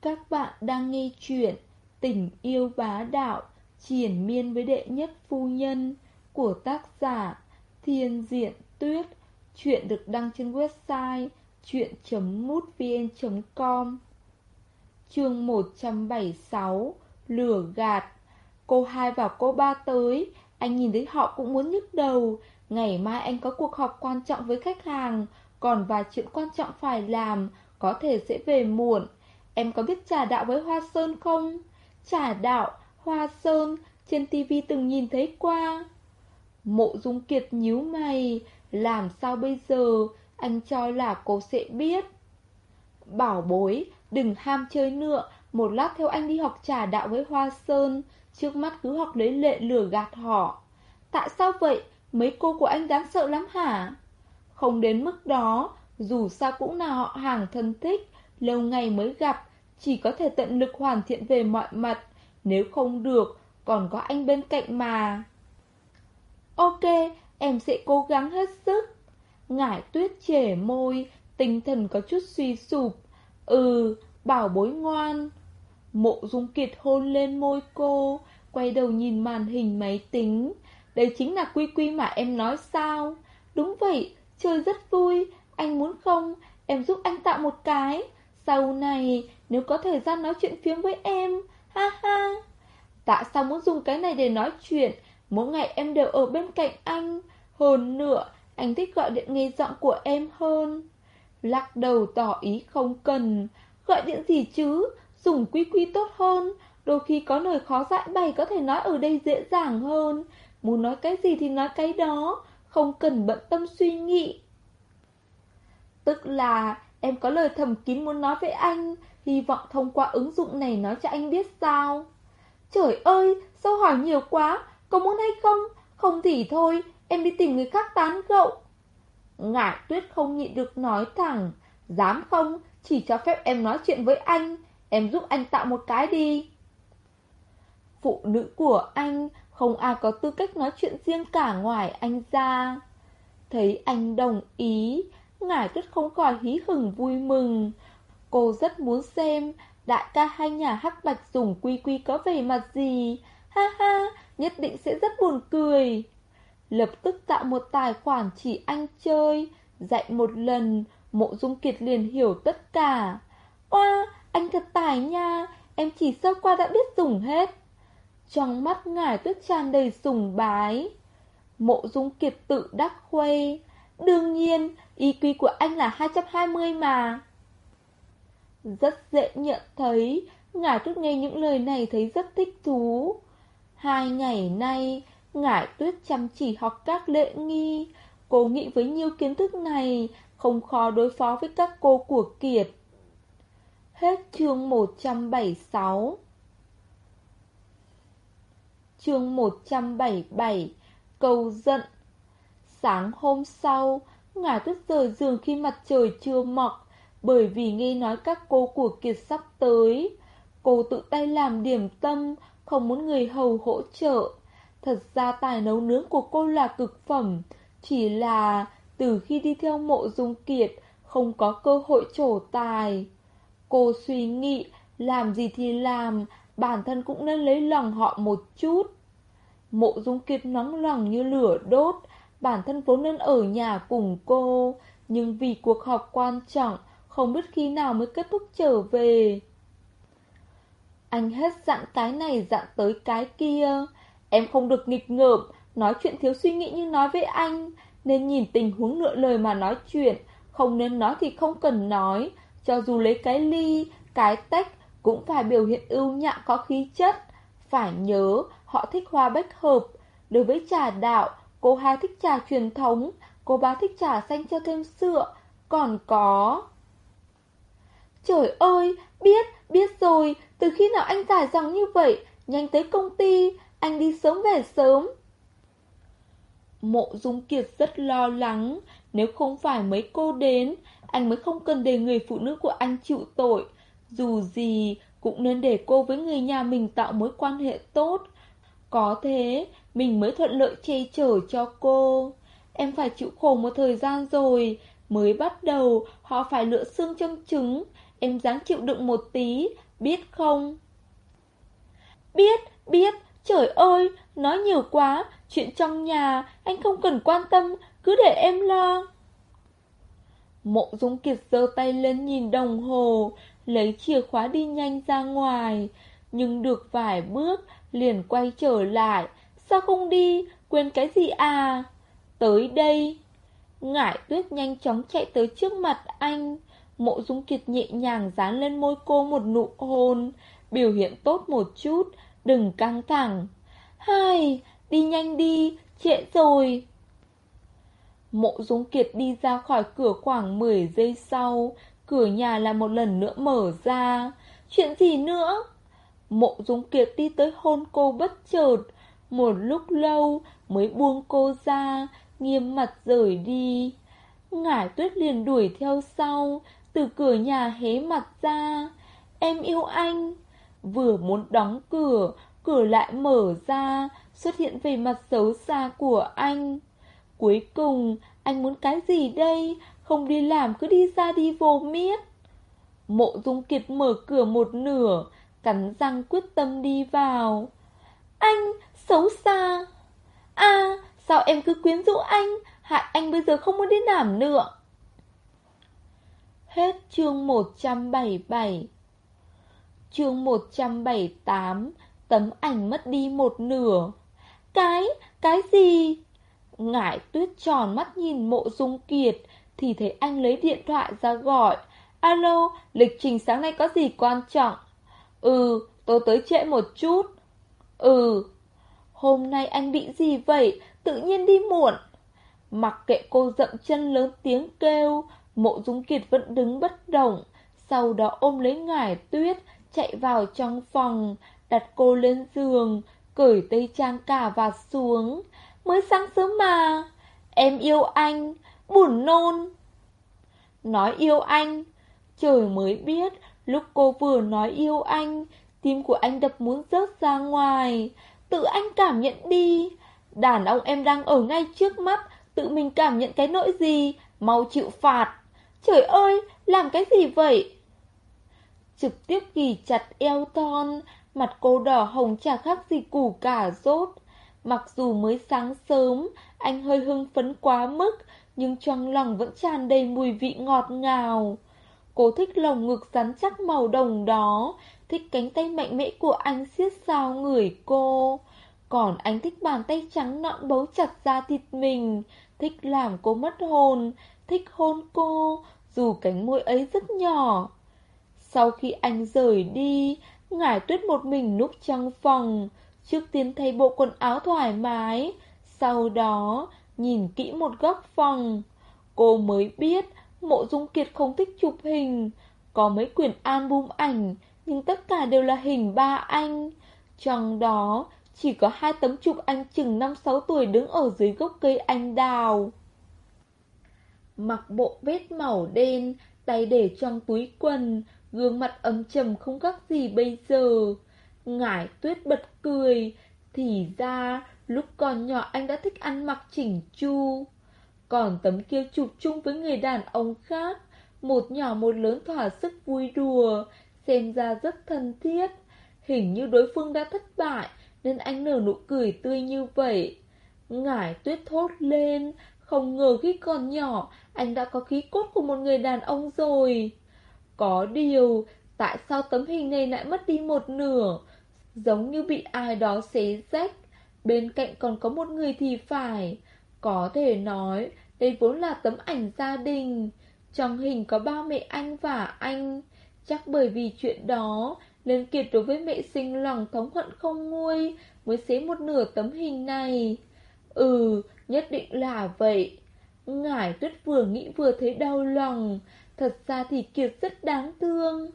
Các bạn đang nghe chuyện Tình yêu bá đạo Triển miên với đệ nhất phu nhân Của tác giả Thiên Diện Tuyết. Chuyện được đăng trên website chuyện.mútvn.com Chương 176 Lửa gạt. Cô hai và cô ba tới, Anh nhìn thấy họ cũng muốn nhức đầu. Ngày mai anh có cuộc họp quan trọng với khách hàng, Còn vài chuyện quan trọng phải làm, Có thể sẽ về muộn. Em có biết trà đạo với Hoa Sơn không? Trà đạo, Hoa Sơn, trên tivi từng nhìn thấy qua. Mộ Dung Kiệt nhíu mày, làm sao bây giờ, anh cho là cô sẽ biết. Bảo bối, đừng ham chơi nữa, một lát theo anh đi học trà đạo với Hoa Sơn, trước mắt cứ học lấy lệ lửa gạt họ. Tại sao vậy? Mấy cô của anh đáng sợ lắm hả? Không đến mức đó, dù sao cũng là họ hàng thân thích, lâu ngày mới gặp, chỉ có thể tận lực hoàn thiện về mọi mặt, nếu không được, còn có anh bên cạnh mà. Ok, em sẽ cố gắng hết sức. Ngải tuyết trẻ môi, tinh thần có chút suy sụp. Ừ, bảo bối ngoan. Mộ dung kiệt hôn lên môi cô, quay đầu nhìn màn hình máy tính. Đây chính là quy quy mà em nói sao? Đúng vậy, chơi rất vui, anh muốn không? Em giúp anh tạo một cái. Sau này, nếu có thời gian nói chuyện phiếm với em, ha ha. Tại sao muốn dùng cái này để nói chuyện? Mỗi ngày em đều ở bên cạnh anh. hồn nữa, anh thích gọi điện nghe giọng của em hơn. Lắc đầu tỏ ý không cần. Gọi điện gì chứ? Dùng quy quy tốt hơn. Đôi khi có lời khó giải bày có thể nói ở đây dễ dàng hơn. Muốn nói cái gì thì nói cái đó. Không cần bận tâm suy nghĩ. Tức là em có lời thầm kín muốn nói với anh. Hy vọng thông qua ứng dụng này nói cho anh biết sao. Trời ơi, Sao hỏi nhiều quá. Có muốn hay không? Không thì thôi, Em đi tìm người khác tán gẫu. Ngải tuyết không nhịn được nói thẳng. Dám không? Chỉ cho phép em nói chuyện với anh. Em giúp anh tạo một cái đi. Phụ nữ của anh, Không ai có tư cách nói chuyện riêng cả ngoài anh ra. Thấy anh đồng ý Ngải tuyết không khỏi hí hửng vui mừng Cô rất muốn xem đại ca hai nhà hắc bạch dùng quy quy có về mặt gì. Ha ha, nhất định sẽ rất buồn cười. Lập tức tạo một tài khoản chỉ anh chơi, dạy một lần, mộ dung kiệt liền hiểu tất cả. Oa, anh thật tài nha, em chỉ sơ qua đã biết dùng hết. Trong mắt ngài tuyết tràn đầy sùng bái. Mộ dung kiệt tự đắc khuây. Đương nhiên, ý quy của anh là 220 mà. Rất dễ nhận thấy, Ngải Tuyết nghe những lời này thấy rất thích thú. Hai ngày nay, Ngải Tuyết chăm chỉ học các lễ nghi. Cô nghĩ với nhiều kiến thức này, không khó đối phó với các cô của Kiệt. Hết chương 176 Chương 177 Cầu giận Sáng hôm sau, Ngải Tuyết rời giường khi mặt trời chưa mọc bởi vì nghe nói các cô của Kiệt sắp tới. Cô tự tay làm điểm tâm, không muốn người hầu hỗ trợ. Thật ra tài nấu nướng của cô là cực phẩm, chỉ là từ khi đi theo mộ dung kiệt, không có cơ hội trổ tài. Cô suy nghĩ, làm gì thì làm, bản thân cũng nên lấy lòng họ một chút. Mộ dung kiệt nóng lòng như lửa đốt, bản thân vốn nên ở nhà cùng cô, nhưng vì cuộc họp quan trọng, không biết khi nào mới kết thúc trở về. Anh hết dặn cái này dặn tới cái kia. Em không được nghịch ngợm, nói chuyện thiếu suy nghĩ như nói với anh, nên nhìn tình huống lựa lời mà nói chuyện, không nên nói thì không cần nói, cho dù lấy cái ly, cái tách cũng phải biểu hiện ưu nhã có khí chất. Phải nhớ, họ thích hoa bách hợp. Đối với trà đạo, cô hai thích trà truyền thống, cô ba thích trà xanh cho thêm sữa, còn có... Trời ơi, biết, biết rồi, từ khi nào anh giải dòng như vậy, nhanh tới công ty, anh đi sớm về sớm. Mộ Dung Kiệt rất lo lắng, nếu không phải mấy cô đến, anh mới không cần để người phụ nữ của anh chịu tội. Dù gì, cũng nên để cô với người nhà mình tạo mối quan hệ tốt. Có thế, mình mới thuận lợi che chở cho cô. Em phải chịu khổ một thời gian rồi, mới bắt đầu họ phải lựa xương trong trứng, em dáng chịu đựng một tí, biết không? Biết, biết, trời ơi, nói nhiều quá, chuyện trong nhà, anh không cần quan tâm, cứ để em lo. Mộ Dung Kiệt giơ tay lên nhìn đồng hồ, lấy chìa khóa đi nhanh ra ngoài, nhưng được vài bước liền quay trở lại, sao không đi, quên cái gì à? Tới đây. Ngải tuyết nhanh chóng chạy tới trước mặt anh, mộ dung kiệt nhẹ nhàng dán lên môi cô một nụ hôn, biểu hiện tốt một chút, đừng căng thẳng. Hai, đi nhanh đi, trễ rồi. Mộ Dung Kiệt đi ra khỏi cửa khoảng 10 giây sau, cửa nhà là một lần nữa mở ra. Chuyện gì nữa? Mộ Dung Kiệt đi tới hôn cô bất chợt, một lúc lâu mới buông cô ra, nghiêm mặt rời đi. Ngải tuyết liền đuổi theo sau, từ cửa nhà hé mặt ra. Em yêu anh. Vừa muốn đóng cửa, cửa lại mở ra, xuất hiện về mặt xấu xa của anh. Cuối cùng, anh muốn cái gì đây? Không đi làm cứ đi ra đi vô miết. Mộ Dung Kiệt mở cửa một nửa, cắn răng quyết tâm đi vào. Anh, xấu xa. À, sao em cứ quyến rũ anh, hại anh bây giờ không muốn đi làm nữa. Hết chương 177 Chương 178 Tấm ảnh mất đi một nửa Cái, cái gì? Ngải tuyết tròn mắt nhìn mộ dung kiệt Thì thấy anh lấy điện thoại ra gọi Alo, lịch trình sáng nay có gì quan trọng? Ừ, tôi tới trễ một chút Ừ Hôm nay anh bị gì vậy? Tự nhiên đi muộn. Mặc kệ cô dậm chân lớn tiếng kêu, Mộ Dung Kiệt vẫn đứng bất động. Sau đó ôm lấy ngải tuyết, Chạy vào trong phòng, Đặt cô lên giường, Cởi tây trang cả và xuống. Mới sáng sớm mà. Em yêu anh, Buồn nôn. Nói yêu anh, Trời mới biết, Lúc cô vừa nói yêu anh Tim của anh đập muốn rớt ra ngoài Tự anh cảm nhận đi Đàn ông em đang ở ngay trước mắt Tự mình cảm nhận cái nỗi gì Mau chịu phạt Trời ơi, làm cái gì vậy? Trực tiếp ghi chặt eo thon, mặt cô đỏ hồng chả khác gì củ cả rốt. Mặc dù mới sáng sớm, anh hơi hưng phấn quá mức, nhưng trong lòng vẫn tràn đầy mùi vị ngọt ngào. Cô thích lồng ngực rắn chắc màu đồng đó, thích cánh tay mạnh mẽ của anh siết sao người cô. Còn anh thích bàn tay trắng nõn bấu chặt da thịt mình, thích làm cô mất hồn, thích hôn cô, dù cánh môi ấy rất nhỏ. Sau khi anh rời đi, Ngải tuyết một mình núp trong phòng, trước tiên thay bộ quần áo thoải mái, sau đó nhìn kỹ một góc phòng. Cô mới biết mộ dung kiệt không thích chụp hình, có mấy quyển album ảnh, nhưng tất cả đều là hình ba anh. Trong đó chỉ có hai tấm chụp anh chừng 5-6 tuổi đứng ở dưới gốc cây anh đào. Mặc bộ vết màu đen, tay để trong túi quần, gương mặt ấm trầm không khác gì bây giờ. Ngải tuyết bật cười, thì ra lúc còn nhỏ anh đã thích ăn mặc chỉnh chu. Còn tấm kia chụp chung với người đàn ông khác, một nhỏ một lớn thỏa sức vui đùa, xem ra rất thân thiết. Hình như đối phương đã thất bại, nên anh nở nụ cười tươi như vậy. Ngải tuyết thốt lên, không ngờ khi còn nhỏ, anh đã có khí cốt của một người đàn ông rồi. Có điều, tại sao tấm hình này lại mất đi một nửa? Giống như bị ai đó xé rách. Bên cạnh còn có một người thì phải. Có thể nói, đây vốn là tấm ảnh gia đình. Trong hình có ba mẹ anh và anh. Chắc bởi vì chuyện đó, nên Kiệt đối với mẹ sinh lòng thống hận không nguôi, mới xé một nửa tấm hình này. Ừ, nhất định là vậy. Ngải tuyết vừa nghĩ vừa thấy đau lòng, thật ra thì Kiệt rất đáng thương.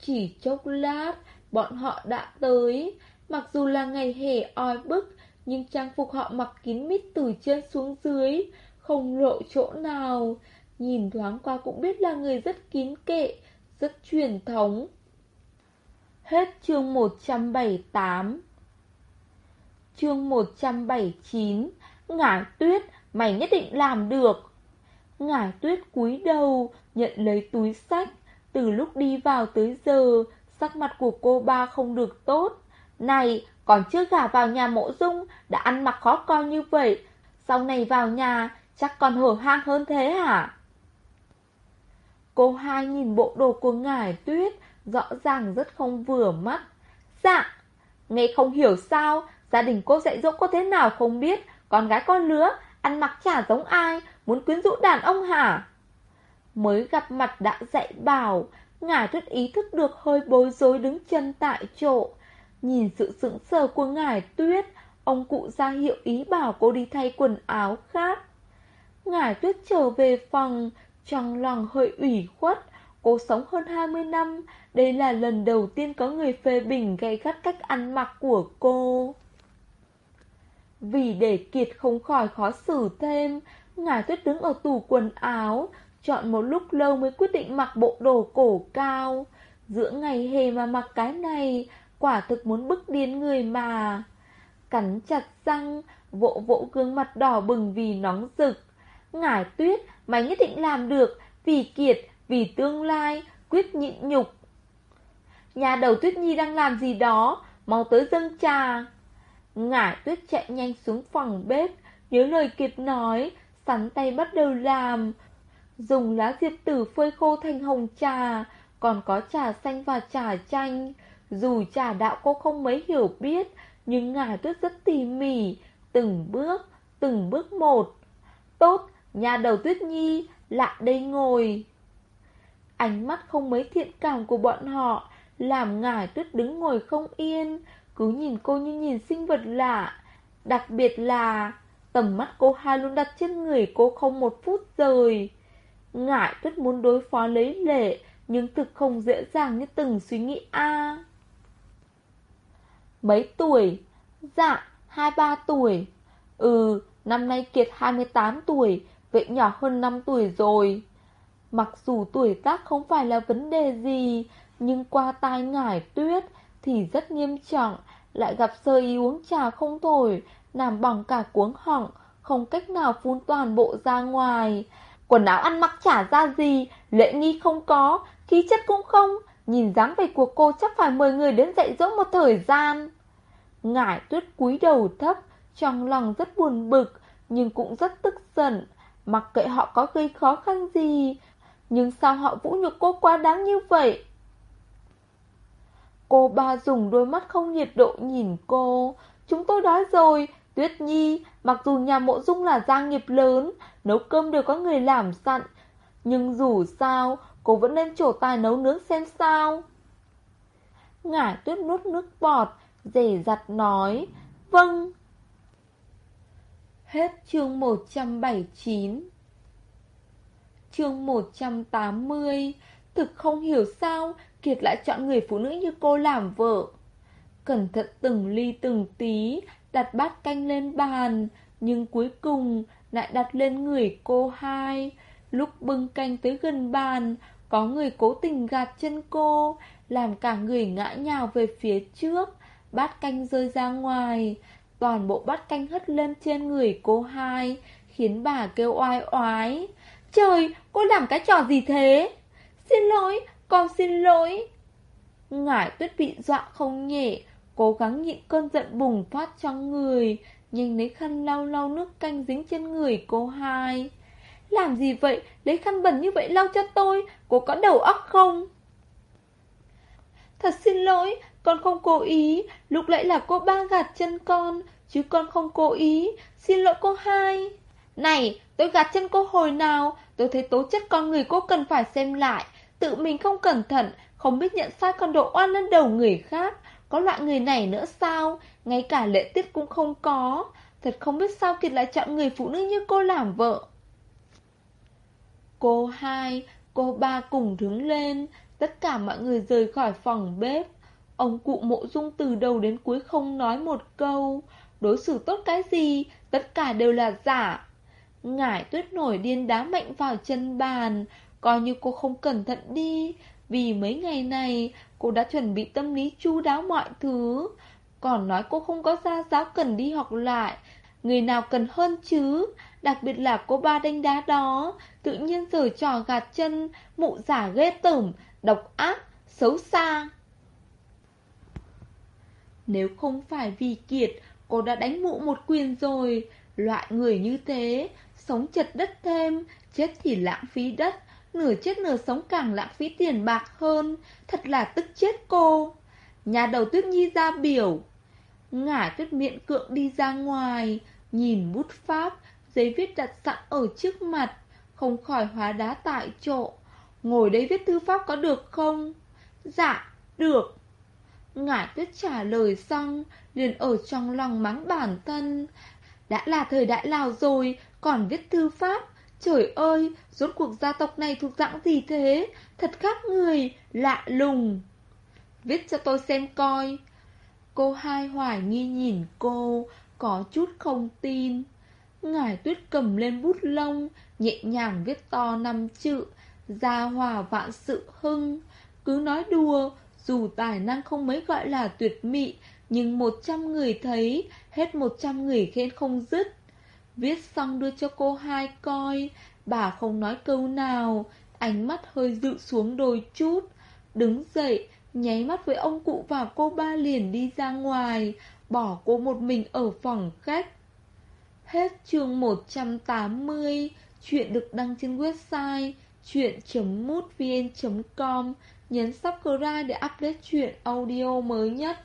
Chỉ chốc lát, bọn họ đã tới, mặc dù là ngày hè oi bức, nhưng trang phục họ mặc kín mít từ trên xuống dưới, không lộ chỗ nào. Nhìn thoáng qua cũng biết là người rất kín kệ, rất truyền thống. Hết chương 178 Chương 179 Ngải tuyết Mày nhất định làm được Ngải tuyết cúi đầu Nhận lấy túi sách Từ lúc đi vào tới giờ, sắc mặt của cô ba không được tốt. Này, còn chưa gả vào nhà mộ dung, đã ăn mặc khó coi như vậy. Sau này vào nhà, chắc còn hở hang hơn thế hả? Cô hai nhìn bộ đồ của ngải tuyết, rõ ràng rất không vừa mắt. Dạ, nghe không hiểu sao, gia đình cô dạy dỗ cô thế nào không biết, con gái con lứa, ăn mặc chả giống ai, muốn quyến rũ đàn ông hả? Mới gặp mặt đã dạy bảo, ngải tuyết ý thức được hơi bối rối đứng chân tại chỗ. Nhìn sự sững sờ của ngải tuyết, ông cụ ra hiệu ý bảo cô đi thay quần áo khác. Ngải tuyết trở về phòng, trong lòng hơi ủy khuất, cô sống hơn 20 năm, đây là lần đầu tiên có người phê bình gay gắt cách ăn mặc của cô. Vì để Kiệt không khỏi khó xử thêm, ngài Tuyết đứng ở tủ quần áo, chọn một lúc lâu mới quyết định mặc bộ đồ cổ cao. Giữa ngày hè mà mặc cái này, quả thực muốn bức điên người mà. Cắn chặt răng, vỗ vỗ gương mặt đỏ bừng vì nóng rực. Ngải Tuyết, mày nhất định làm được, vì Kiệt, vì tương lai, quyết nhịn nhục. Nhà đầu Tuyết Nhi đang làm gì đó, mau tới dâng trà. Ngải tuyết chạy nhanh xuống phòng bếp, nhớ lời Kiệt nói, sắn tay bắt đầu làm. Dùng lá diệp tử phơi khô thành hồng trà, còn có trà xanh và trà chanh. Dù trà đạo cô không mấy hiểu biết, nhưng ngải tuyết rất tỉ mỉ, từng bước, từng bước một. Tốt, nhà đầu tuyết nhi, lại đây ngồi. Ánh mắt không mấy thiện cảm của bọn họ, làm ngải tuyết đứng ngồi không yên, cứ nhìn cô như nhìn sinh vật lạ. Đặc biệt là tầm mắt cô hai luôn đặt trên người cô không một phút rời. ngải tuyết muốn đối phó lấy lệ, nhưng thực không dễ dàng như từng suy nghĩ a. Mấy tuổi? Dạ, hai ba tuổi. Ừ, năm nay Kiệt 28 tuổi, vậy nhỏ hơn 5 tuổi rồi. Mặc dù tuổi tác không phải là vấn đề gì, nhưng qua tai ngải tuyết thì rất nghiêm trọng, lại gặp sơ ý uống trà không thổi, làm bằng cả cuống họng, không cách nào phun toàn bộ ra ngoài. Quần áo ăn mặc chả ra gì, lệ nghi không có, khí chất cũng không, nhìn dáng vẻ của cô chắc phải mời người đến dạy dỗ một thời gian. Ngải tuyết cúi đầu thấp, trong lòng rất buồn bực, nhưng cũng rất tức giận, mặc kệ họ có gây khó khăn gì, nhưng sao họ vũ nhục cô quá đáng như vậy? Cô ba dùng đôi mắt không nhiệt độ nhìn cô. Chúng tôi đói rồi, Tuyết Nhi, mặc dù nhà mộ dung là gia nghiệp lớn, nấu cơm đều có người làm sẵn, nhưng dù sao, cô vẫn nên trổ tài nấu nướng xem sao. Ngải tuyết nuốt nước bọt, Dề dặt nói, vâng. Hết chương 179 Chương 180 Thực không hiểu sao Kiệt lại chọn người phụ nữ như cô làm vợ. Cẩn thận từng ly từng tí, đặt bát canh lên bàn, nhưng cuối cùng lại đặt lên người cô hai. Lúc bưng canh tới gần bàn, có người cố tình gạt chân cô, làm cả người ngã nhào về phía trước, bát canh rơi ra ngoài. Toàn bộ bát canh hất lên trên người cô hai, khiến bà kêu oai oái. Trời, cô làm cái trò gì thế? Xin lỗi, con xin lỗi. Ngải tuyết bị dọa không nhẹ, cố gắng nhịn cơn giận bùng phát trong người, nhanh lấy khăn lau lau nước canh dính trên người cô hai. Làm gì vậy? Lấy khăn bẩn như vậy lau cho tôi, cô có đầu óc không? Thật xin lỗi, con không cố ý, lúc nãy là cô ba gạt chân con, chứ con không cố ý, xin lỗi cô hai. Này, tôi gạt chân cô hồi nào, tôi thấy tố chất con người cô cần phải xem lại, tự mình không cẩn thận, không biết nhận sai con độ oan lên đầu người khác. Có loại người này nữa sao? Ngay cả lễ tiết cũng không có. Thật không biết sao Kiệt lại chọn người phụ nữ như cô làm vợ. Cô hai, cô ba cùng đứng lên. Tất cả mọi người rời khỏi phòng bếp. Ông cụ mộ dung từ đầu đến cuối không nói một câu. Đối xử tốt cái gì, tất cả đều là giả. Ngải tuyết nổi điên đá mạnh vào chân bàn, Coi như cô không cẩn thận đi Vì mấy ngày này Cô đã chuẩn bị tâm lý chu đáo mọi thứ Còn nói cô không có gia giáo cần đi học lại Người nào cần hơn chứ Đặc biệt là cô ba đánh đá đó Tự nhiên giở trò gạt chân Mụ giả ghê tởm Độc ác, xấu xa nếu không phải vì kiệt Cô đã đánh mụ một quyền rồi. Loại người như thế Sống chật đất thêm Chết thì lãng phí đất Nửa chết nửa sống càng lãng phí tiền bạc hơn. Thật là tức chết cô. Nhà đầu tuyết nhi ra biểu ngả tuyết miệng cưỡng đi ra ngoài Nhìn bút pháp Giấy viết đặt sẵn ở trước mặt Không khỏi hóa đá tại chỗ. Ngồi đây viết thư pháp có được không? Dạ, được. Ngải tuyết trả lời xong liền ở trong lòng mắng bản thân Đã là thời đại Lào rồi Còn viết thư pháp Trời ơi, rốt cuộc gia tộc này thuộc dạng gì thế? Thật khác người, lạ lùng. Viết cho tôi xem coi. Cô hai hoài nghi nhìn cô, có chút không tin. Ngải tuyết cầm lên bút lông, nhẹ nhàng viết to năm chữ, gia hòa vạn sự hưng. Cứ nói đùa, dù tài năng không mấy gọi là tuyệt mỹ nhưng một trăm người thấy, hết một trăm người khen không dứt. Viết xong đưa cho cô hai coi, bà không nói câu nào, ánh mắt hơi dự xuống đôi chút. Đứng dậy, nháy mắt với ông cụ và cô ba liền đi ra ngoài, bỏ cô một mình ở phòng khách. Hết chương 180, chuyện được đăng trên website chuyện.mútvn.com, nhấn subscribe để update chuyện audio mới nhất.